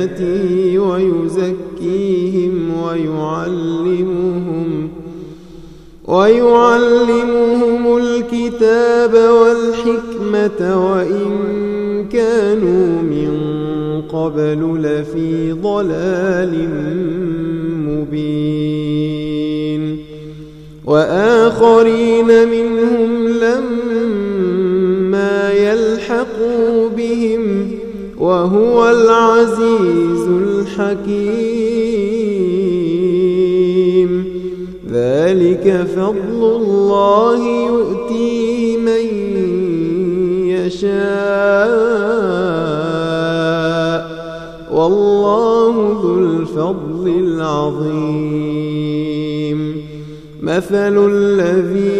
آياته ويزكيهم ويعلمهم ويعلمهم الكتاب والحكمة وإن كانوا من قبل لفي ضلال مبين وآخرين منهم لما يلحقوا وهو العزيز الحكيم. ذلك فضل الله يؤتيه من يشاء. والله ذو الفضل العظيم. مثل الذين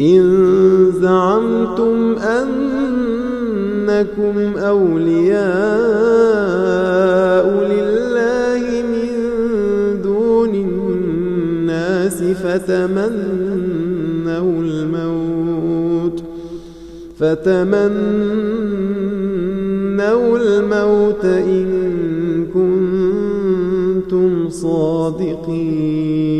إن زعمتم أنكم أولياء لله من دون الناس فتمنوا الموت فتمنوا الموت إن كنتم صادقين.